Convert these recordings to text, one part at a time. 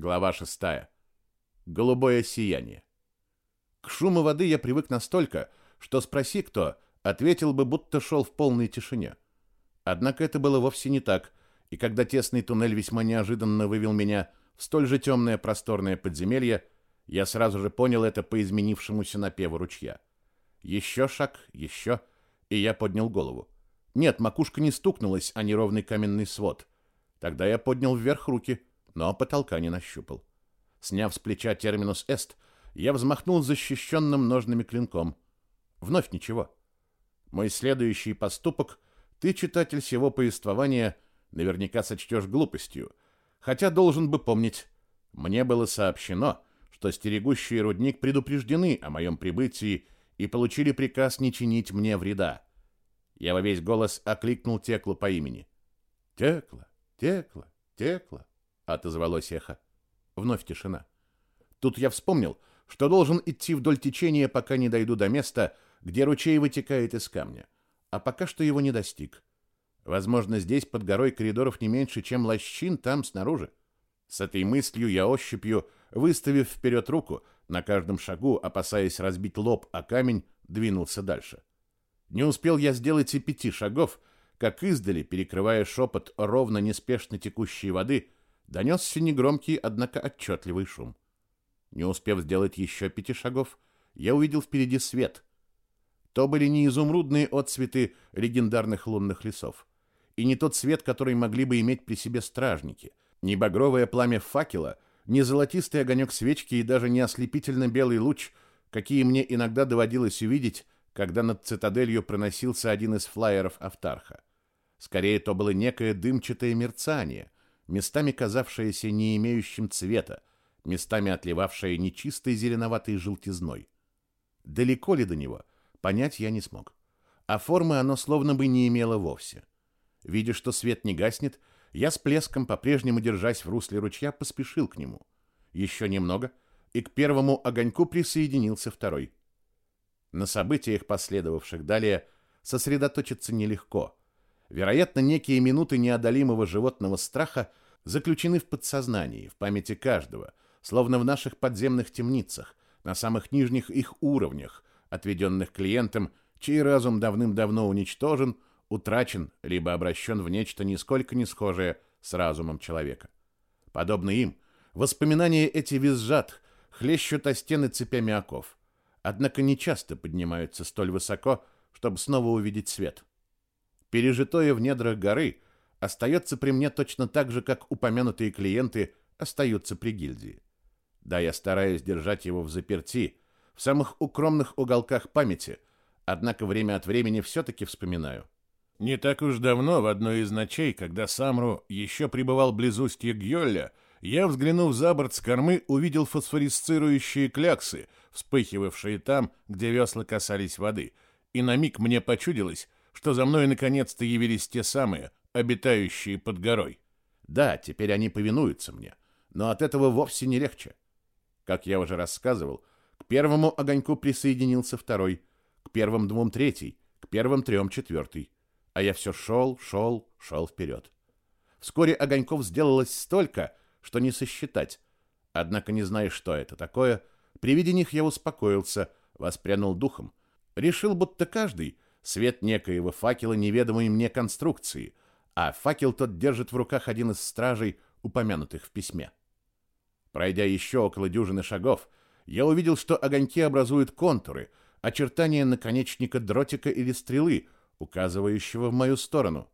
Глава шестая. Голубое сияние. К шуму воды я привык настолько, что спроси кто, ответил бы, будто шел в полной тишине. Однако это было вовсе не так, и когда тесный туннель весьма неожиданно вывел меня в столь же темное просторное подземелье, я сразу же понял это по изменившемуся напеву ручья. Еще шаг, еще, и я поднял голову. Нет, макушка не стукнулась, а неровный каменный свод. Тогда я поднял вверх руки — но потолка не нащупал. Сняв с плеча терминус эст, я взмахнул защищенным ножными клинком. Вновь ничего. Мой следующий поступок ты, читатель всего повествования, наверняка сочтешь глупостью, хотя должен бы помнить, мне было сообщено, что стерегущие рудник предупреждены о моем прибытии и получили приказ не чинить мне вреда. Я во весь голос окликнул Теклу по имени. «Текла, Текла, Текла!» Отозвалось эхо. Вновь тишина. Тут я вспомнил, что должен идти вдоль течения, пока не дойду до места, где ручей вытекает из камня. А пока что его не достиг. Возможно, здесь под горой коридоров не меньше, чем лощин там снаружи. С этой мыслью я ощупью, выставив вперед руку, на каждом шагу, опасаясь разбить лоб о камень, двинулся дальше. Не успел я сделать и пяти шагов, как издали, перекрывая шепот ровно неспешно текущей воды, донесся негромкий, однако отчетливый шум. Не успев сделать еще пяти шагов, я увидел впереди свет. То были не изумрудные отцветы легендарных лунных лесов, и не тот свет, который могли бы иметь при себе стражники, не багровое пламя факела, не золотистый огонек свечки и даже не ослепительно белый луч, какие мне иногда доводилось увидеть, когда над цитаделью проносился один из флайеров Автарха. Скорее, то было некое дымчатое мерцание — местами казавшееся не имеющим цвета, местами отливавшее нечистой зеленоватой желтизной. Далеко ли до него, понять я не смог. А формы оно словно бы не имело вовсе. Видя, что свет не гаснет, я с плеском, по-прежнему держась в русле ручья, поспешил к нему. Еще немного, и к первому огоньку присоединился второй. На событиях, последовавших далее, сосредоточиться нелегко. Вероятно, некие минуты неодолимого животного страха заключены в подсознании, в памяти каждого, словно в наших подземных темницах, на самых нижних их уровнях, отведенных клиентам, чей разум давным-давно уничтожен, утрачен, либо обращен в нечто нисколько не схожее с разумом человека. Подобно им, воспоминания эти визжат, хлещут о стены цепями оков, однако не часто поднимаются столь высоко, чтобы снова увидеть свет. Пережитое в недрах горы – остается при мне точно так же, как упомянутые клиенты остаются при гильдии. Да, я стараюсь держать его в заперти, в самых укромных уголках памяти, однако время от времени все-таки вспоминаю. Не так уж давно, в одной из ночей, когда Самру еще пребывал близустье Гьолля, я, взглянув за борт с кормы, увидел фосфорисцирующие кляксы, вспыхивавшие там, где весла касались воды, и на миг мне почудилось, что за мной наконец-то явились те самые, обитающие под горой. Да, теперь они повинуются мне, но от этого вовсе не легче. Как я уже рассказывал, к первому огоньку присоединился второй, к первым двум третий, к первым трем четвертый. А я все шел, шел, шел вперед. Вскоре огоньков сделалось столько, что не сосчитать. Однако, не зная, что это такое, при виде них я успокоился, воспрянул духом. Решил, будто каждый — свет некоего факела неведомой мне конструкции, а факел тот держит в руках один из стражей, упомянутых в письме. Пройдя еще около дюжины шагов, я увидел, что огоньки образуют контуры, очертания наконечника дротика или стрелы, указывающего в мою сторону.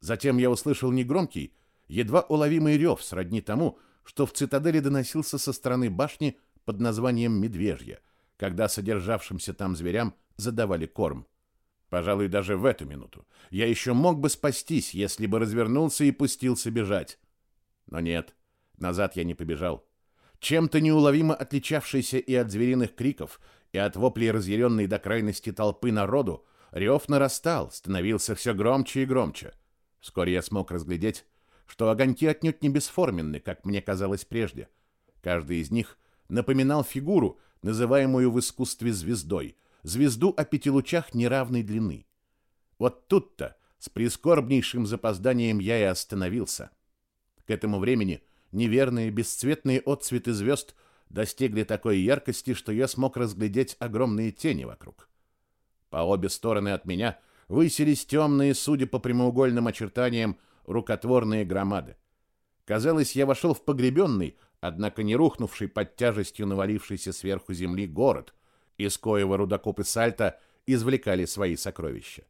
Затем я услышал негромкий, едва уловимый рев, сродни тому, что в цитадели доносился со стороны башни под названием «Медвежья», когда содержавшимся там зверям задавали корм. Пожалуй, даже в эту минуту я еще мог бы спастись, если бы развернулся и пустился бежать. Но нет, назад я не побежал. Чем-то неуловимо отличавшийся и от звериных криков, и от воплей разъяренной до крайности толпы народу, рев нарастал, становился все громче и громче. Вскоре я смог разглядеть, что огоньки отнюдь не бесформенны, как мне казалось прежде. Каждый из них напоминал фигуру, называемую в искусстве звездой — звезду о пяти лучах неравной длины. Вот тут-то с прискорбнейшим запозданием я и остановился. К этому времени неверные, бесцветные отцветы звезд достигли такой яркости, что я смог разглядеть огромные тени вокруг. По обе стороны от меня высились темные, судя по прямоугольным очертаниям, рукотворные громады. Казалось, я вошел в погребенный, однако не рухнувший под тяжестью навалившейся сверху земли город, из коего рудокопы Сальта извлекали свои сокровища.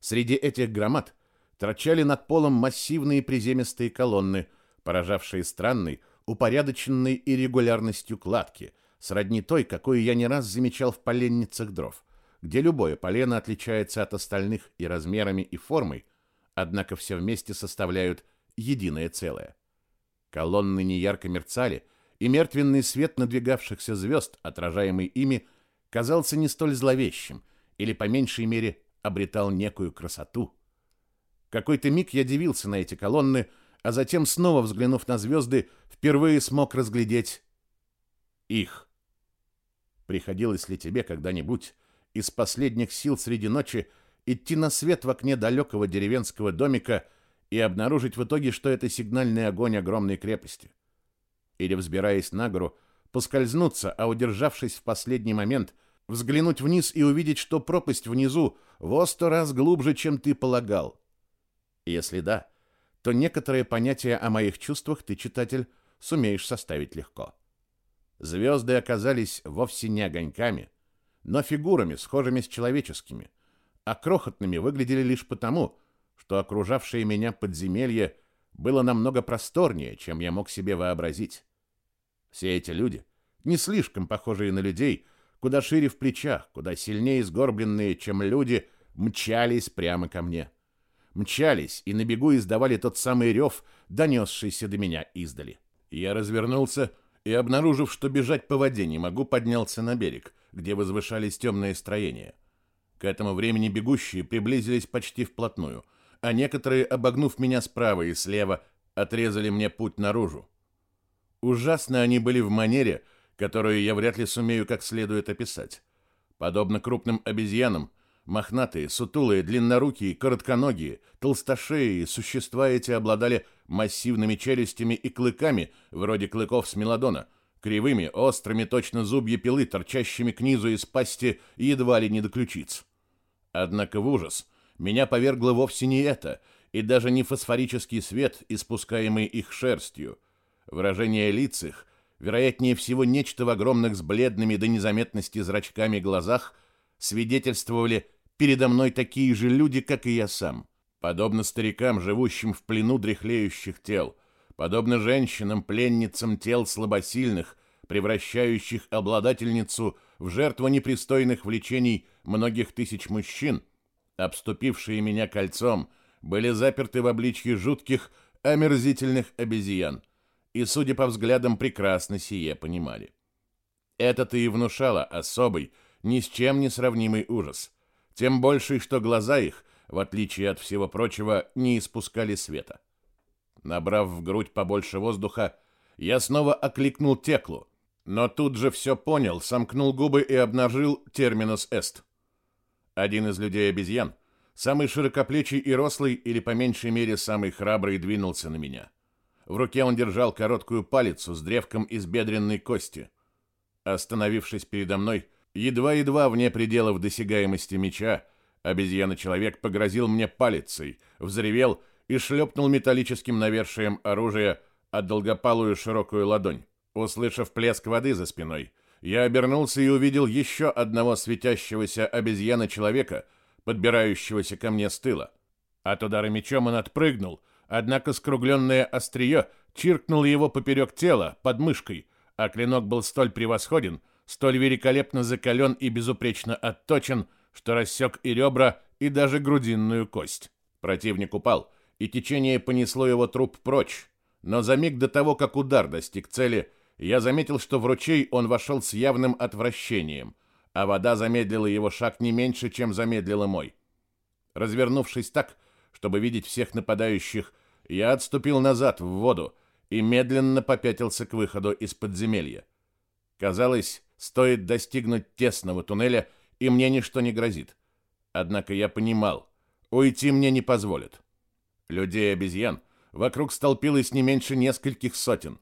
Среди этих громад торчали над полом массивные приземистые колонны, поражавшие странной, упорядоченной и регулярностью кладки, сродни той, какую я не раз замечал в поленницах дров, где любое полено отличается от остальных и размерами, и формой, однако все вместе составляют единое целое. Колонны неярко мерцали, и мертвенный свет надвигавшихся звезд, отражаемый ими, казался не столь зловещим, или, по меньшей мере, обретал некую красоту. Какой-то миг я дивился на эти колонны, а затем, снова взглянув на звезды, впервые смог разглядеть их. Приходилось ли тебе когда-нибудь из последних сил среди ночи идти на свет в окне далекого деревенского домика и обнаружить в итоге, что это сигнальный огонь огромной крепости? Или, взбираясь на гору, поскользнуться, а удержавшись в последний момент, взглянуть вниз и увидеть, что пропасть внизу во сто раз глубже, чем ты полагал? Если да, то некоторые понятия о моих чувствах ты, читатель, сумеешь составить легко. Звезды оказались вовсе не огоньками, но фигурами, схожими с человеческими, а крохотными выглядели лишь потому, что окружавшее меня подземелье было намного просторнее, чем я мог себе вообразить. Все эти люди, не слишком похожие на людей, куда шире в плечах, куда сильнее сгорбленные, чем люди, мчались прямо ко мне. Мчались и на бегу издавали тот самый рев, донесшийся до меня издали. Я развернулся и, обнаружив, что бежать по воде не могу, поднялся на берег, где возвышались темные строения. К этому времени бегущие приблизились почти вплотную, а некоторые, обогнув меня справа и слева, отрезали мне путь наружу. Ужасно они были в манере, которую я вряд ли сумею как следует описать. Подобно крупным обезьянам, мохнатые, сутулые, длиннорукие, коротконогие, толстошеи существа эти обладали массивными челюстями и клыками, вроде клыков смелодона, кривыми, острыми, точно зубья пилы, торчащими к низу из пасти едва ли не до ключиц. Однако в ужас меня повергло вовсе не это, и даже не фосфорический свет, испускаемый их шерстью. Выражение лиц их вероятнее всего нечто в огромных с бледными до незаметности зрачками глазах, свидетельствовали передо мной такие же люди, как и я сам. Подобно старикам, живущим в плену дряхлеющих тел, подобно женщинам, пленницам тел слабосильных, превращающих обладательницу в жертву непристойных влечений многих тысяч мужчин, обступившие меня кольцом, были заперты в обличье жутких, омерзительных обезьян — и, судя по взглядам, прекрасно сие понимали. Это-то и внушало особый, ни с чем не сравнимый ужас, тем больше, что глаза их, в отличие от всего прочего, не испускали света. Набрав в грудь побольше воздуха, я снова окликнул Теклу, но тут же все понял, сомкнул губы и обнажил терминус эст. Один из людей-обезьян, самый широкоплечий и рослый, или по меньшей мере самый храбрый, двинулся на меня. В руке он держал короткую палицу с древком из бедренной кости. Остановившись передо мной, едва-едва вне пределов досягаемости меча, обезьяна-человек погрозил мне палицей, взревел и шлепнул металлическим навершием оружия от долгопалую широкую ладонь. Услышав плеск воды за спиной, я обернулся и увидел еще одного светящегося обезьяна-человека, подбирающегося ко мне с тыла. От удара мечом он отпрыгнул, Однако скругленное острие чиркнуло его поперек тела, под мышкой, а клинок был столь превосходен, столь великолепно закален и безупречно отточен, что рассек и ребра, и даже грудинную кость. Противник упал, и течение понесло его труп прочь. Но за миг до того, как удар достиг цели, я заметил, что в ручей он вошел с явным отвращением, а вода замедлила его шаг не меньше, чем замедлила мой. Развернувшись так, чтобы видеть всех нападающих я отступил назад в воду и медленно попятился к выходу из подземелья. Казалось, стоит достигнуть тесного туннеля, и мне ничто не грозит. Однако я понимал, уйти мне не позволят. Людей-обезьян вокруг столпилось не меньше нескольких сотен.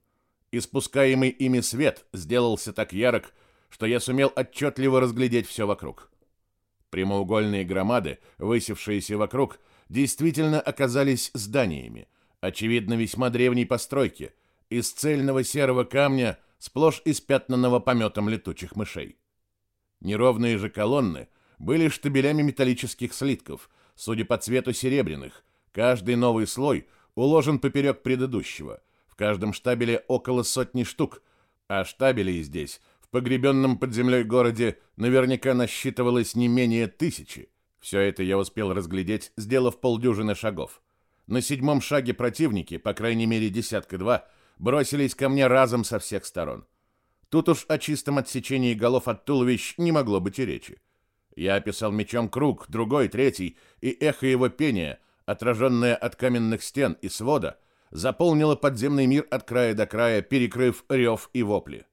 Испускаемый ими свет сделался так ярок, что я сумел отчетливо разглядеть все вокруг. Прямоугольные громады, высевшиеся вокруг, действительно оказались зданиями, очевидно, весьма древней постройки, из цельного серого камня, сплошь испятнанного пометом летучих мышей. Неровные же колонны были штабелями металлических слитков, судя по цвету серебряных, каждый новый слой уложен поперек предыдущего, в каждом штабеле около сотни штук, а штабелей здесь в погребенном под землей городе наверняка насчитывалось не менее тысячи. Все это я успел разглядеть, сделав полдюжины шагов. На седьмом шаге противники, по крайней мере десятка-два, бросились ко мне разом со всех сторон. Тут уж о чистом отсечении голов от туловищ не могло быть и речи. Я описал мечом круг, другой, третий, и эхо его пения, отраженное от каменных стен и свода, заполнило подземный мир от края до края, перекрыв рев и вопли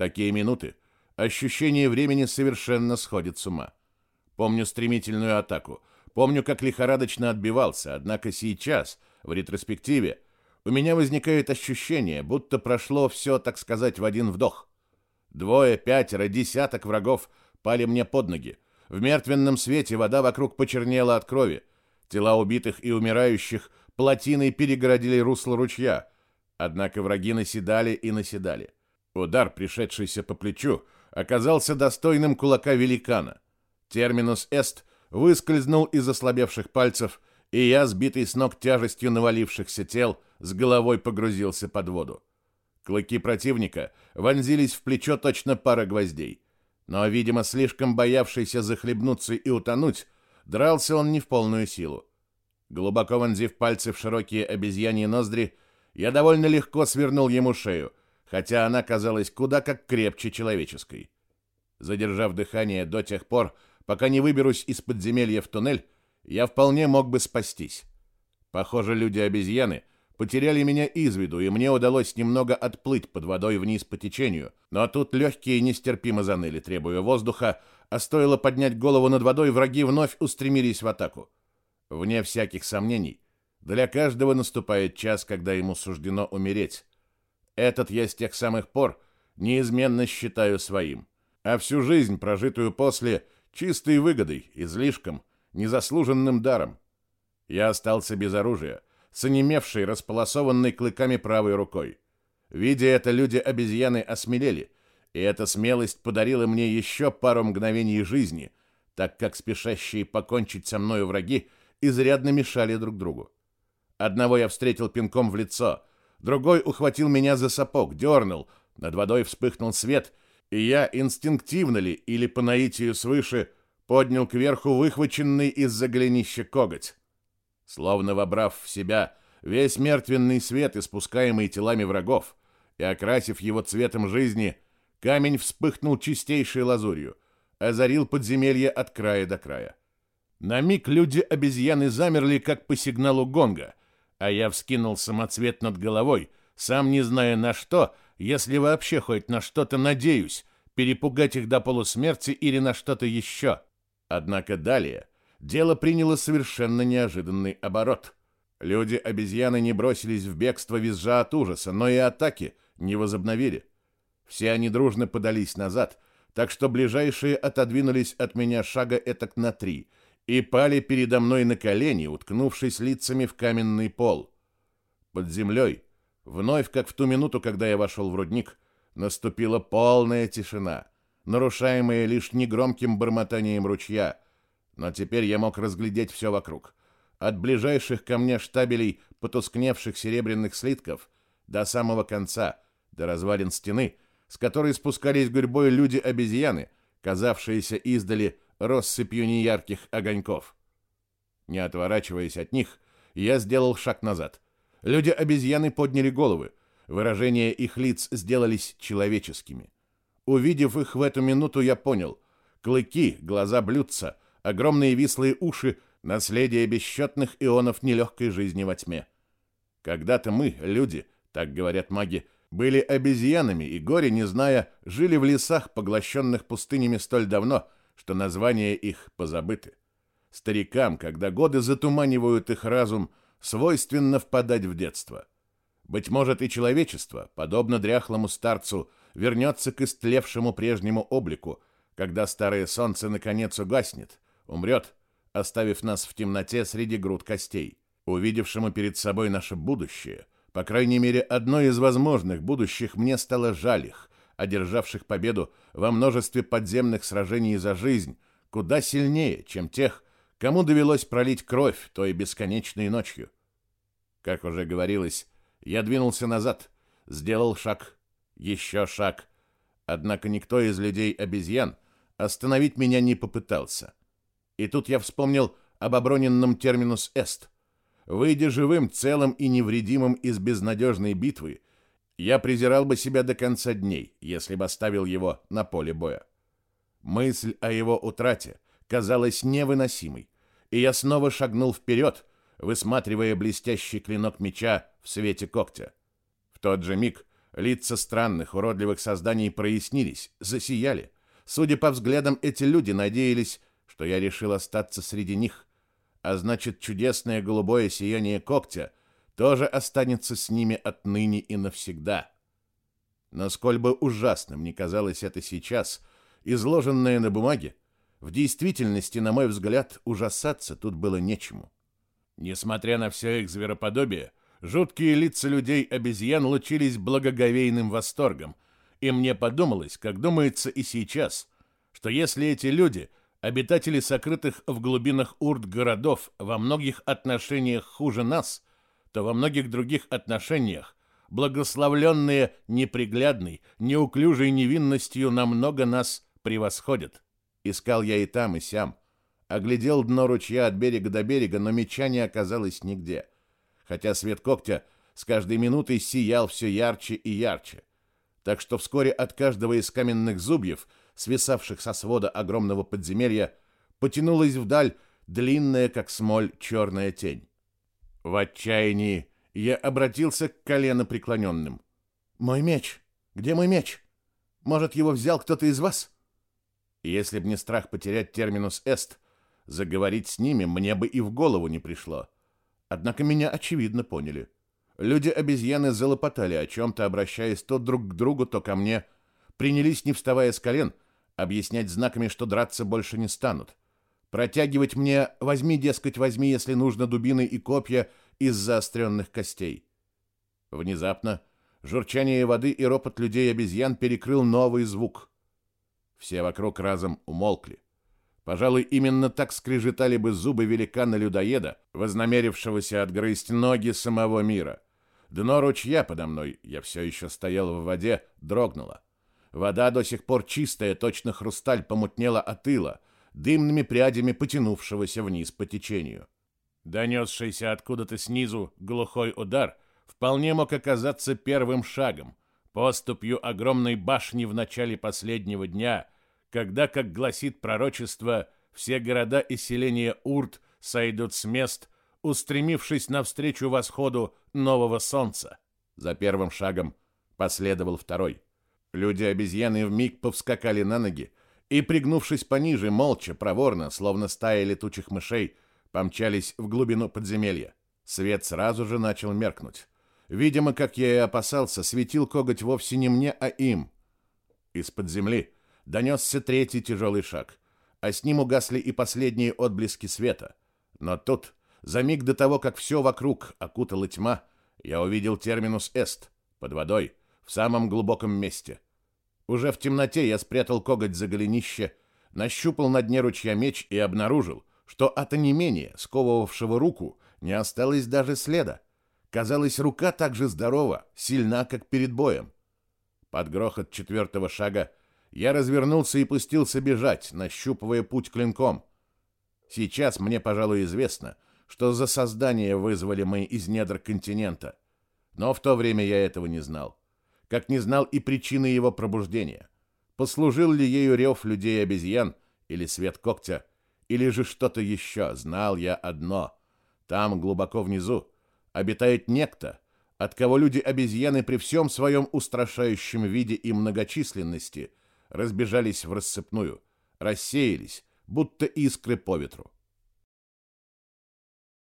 такие минуты ощущение времени совершенно сходит с ума. Помню стремительную атаку, помню, как лихорадочно отбивался, однако сейчас, в ретроспективе, у меня возникает ощущение, будто прошло все, так сказать, в один вдох. Двое, пятеро, десяток врагов пали мне под ноги. В мертвенном свете вода вокруг почернела от крови. Тела убитых и умирающих плотиной перегородили русло ручья. Однако враги наседали и наседали. Удар, пришедшийся по плечу, оказался достойным кулака великана. Терминус эст выскользнул из ослабевших пальцев, и я, сбитый с ног тяжестью навалившихся тел, с головой погрузился под воду. Клыки противника вонзились в плечо точно пара гвоздей. Но, видимо, слишком боявшийся захлебнуться и утонуть, дрался он не в полную силу. Глубоко вонзив пальцы в широкие обезьяньи ноздри, я довольно легко свернул ему шею, хотя она казалась куда как крепче человеческой. Задержав дыхание до тех пор, пока не выберусь из подземелья в туннель, я вполне мог бы спастись. Похоже, люди-обезьяны потеряли меня из виду, и мне удалось немного отплыть под водой вниз по течению, но тут легкие нестерпимо заныли, требуя воздуха, а стоило поднять голову над водой, враги вновь устремились в атаку. Вне всяких сомнений, для каждого наступает час, когда ему суждено умереть. Этот я с тех самых пор неизменно считаю своим, а всю жизнь, прожитую после, чистой выгодой, излишком, незаслуженным даром. Я остался без оружия, с онемевшей, располосованной клыками правой рукой. Видя это, люди-обезьяны осмелели, и эта смелость подарила мне еще пару мгновений жизни, так как спешащие покончить со мною враги изрядно мешали друг другу. Одного я встретил пинком в лицо, Другой ухватил меня за сапог, дернул. Над водой вспыхнул свет, и я инстинктивно ли или по наитию свыше поднял кверху выхваченный из-за голенища коготь. Словно вобрав в себя весь мертвенный свет, испускаемый телами врагов, и окрасив его цветом жизни, камень вспыхнул чистейшей лазурью, озарил подземелье от края до края. На миг люди-обезьяны замерли, как по сигналу гонга — а я вскинул самоцвет над головой, сам не зная на что, если вообще хоть на что-то надеюсь, перепугать их до полусмерти или на что-то еще. Однако далее дело приняло совершенно неожиданный оборот. Люди-обезьяны не бросились в бегство визжа от ужаса, но и атаки не возобновили. Все они дружно подались назад, так что ближайшие отодвинулись от меня шага этак на три — и пали передо мной на колени, уткнувшись лицами в каменный пол. Под землей, вновь как в ту минуту, когда я вошел в рудник, наступила полная тишина, нарушаемая лишь негромким бормотанием ручья, но теперь я мог разглядеть все вокруг. От ближайших ко мне штабелей потускневших серебряных слитков до самого конца, до развалин стены, с которой спускались гурьбой люди-обезьяны, казавшиеся издали россыпью неярких огоньков. Не отворачиваясь от них, я сделал шаг назад. Люди-обезьяны подняли головы. Выражения их лиц сделались человеческими. Увидев их в эту минуту, я понял. Клыки, глаза блюдца, огромные вислые уши — наследие бесчетных ионов нелегкой жизни во тьме. Когда-то мы, люди, так говорят маги, были обезьянами и, горе не зная, жили в лесах, поглощенных пустынями столь давно — что названия их позабыты. Старикам, когда годы затуманивают их разум, свойственно впадать в детство. Быть может, и человечество, подобно дряхлому старцу, вернется к истлевшему прежнему облику, когда старое солнце наконец угаснет, умрет, оставив нас в темноте среди груд костей. Увидевшему перед собой наше будущее, по крайней мере, одно из возможных будущих, мне стало жаль их, одержавших победу во множестве подземных сражений за жизнь, куда сильнее, чем тех, кому довелось пролить кровь той бесконечной ночью. Как уже говорилось, я двинулся назад, сделал шаг, еще шаг. Однако никто из людей-обезьян остановить меня не попытался. И тут я вспомнил об оброненном терминус «эст». Выйдя живым, целым и невредимым из безнадежной битвы, я презирал бы себя до конца дней, если бы оставил его на поле боя. Мысль о его утрате казалась невыносимой, и я снова шагнул вперед, высматривая блестящий клинок меча в свете когтя. В тот же миг лица странных, уродливых созданий прояснились, засияли. Судя по взглядам, эти люди надеялись, что я решил остаться среди них, а значит, чудесное голубое сияние когтя тоже останется с ними отныне и навсегда. Но сколь бы ужасным ни казалось это сейчас, изложенное на бумаге, в действительности, на мой взгляд, ужасаться тут было нечему. Несмотря на все их звероподобие, жуткие лица людей-обезьян лучились благоговейным восторгом, и мне подумалось, как думается и сейчас, что если эти люди — обитатели сокрытых в глубинах урт городов во многих отношениях хуже нас, то во многих других отношениях, благословленные неприглядной, неуклюжей невинностью, намного нас превосходят. Искал я и там, и сям. Оглядел дно ручья от берега до берега, но меча не оказалось нигде. Хотя свет когтя с каждой минутой сиял все ярче и ярче. Так что вскоре от каждого из каменных зубьев, свисавших со свода огромного подземелья, потянулась вдаль длинная, как смоль, черная тень. В отчаянии я обратился к колено преклоненным. «Мой меч! Где мой меч? Может, его взял кто-то из вас?» Если б не страх потерять терминус «эст», заговорить с ними мне бы и в голову не пришло. Однако меня очевидно поняли. Люди-обезьяны залопотали о чем-то, обращаясь то друг к другу, то ко мне, принялись, не вставая с колен, объяснять знаками, что драться больше не станут. Протягивать мне «возьми, дескать, возьми, если нужно, дубины и копья из заостренных костей». Внезапно журчание воды и ропот людей-обезьян перекрыл новый звук. Все вокруг разом умолкли. Пожалуй, именно так скрежетали бы зубы великана-людоеда, вознамерившегося отгрызть ноги самого мира. Дно ручья подо мной, я все еще стоял в воде, дрогнуло. Вода до сих пор чистая, точно хрусталь, помутнела от ила — дымными прядями потянувшегося вниз по течению. Донесшийся откуда-то снизу глухой удар вполне мог оказаться первым шагом, поступью огромной башни в начале последнего дня, когда, как гласит пророчество, все города и селения Урт сойдут с мест, устремившись навстречу восходу нового солнца. За первым шагом последовал второй. Люди-обезьяны вмиг повскакали на ноги, и, пригнувшись пониже, молча, проворно, словно стая летучих мышей, помчались в глубину подземелья. Свет сразу же начал меркнуть. Видимо, как я и опасался, светил коготь вовсе не мне, а им. Из-под земли донесся третий тяжелый шаг, а с ним угасли и последние отблески света. Но тут, за миг до того, как все вокруг окутала тьма, я увидел терминус «эст» под водой, в самом глубоком месте — уже в темноте я спрятал коготь за голенище, нащупал на дне ручья меч и обнаружил, что от онемения, сковывавшего руку, не осталось даже следа. Казалось, рука так же здорова, сильна, как перед боем. Под грохот четвертого шага я развернулся и пустился бежать, нащупывая путь клинком. Сейчас мне, пожалуй, известно, что за создание вызвали мы из недр континента. Но в то время я этого не знал как не знал и причины его пробуждения. Послужил ли ею рев людей-обезьян или свет когтя, или же что-то еще, знал я одно. Там, глубоко внизу, обитает некто, от кого люди-обезьяны при всем своем устрашающем виде и многочисленности разбежались в рассыпную, рассеялись, будто искры по ветру.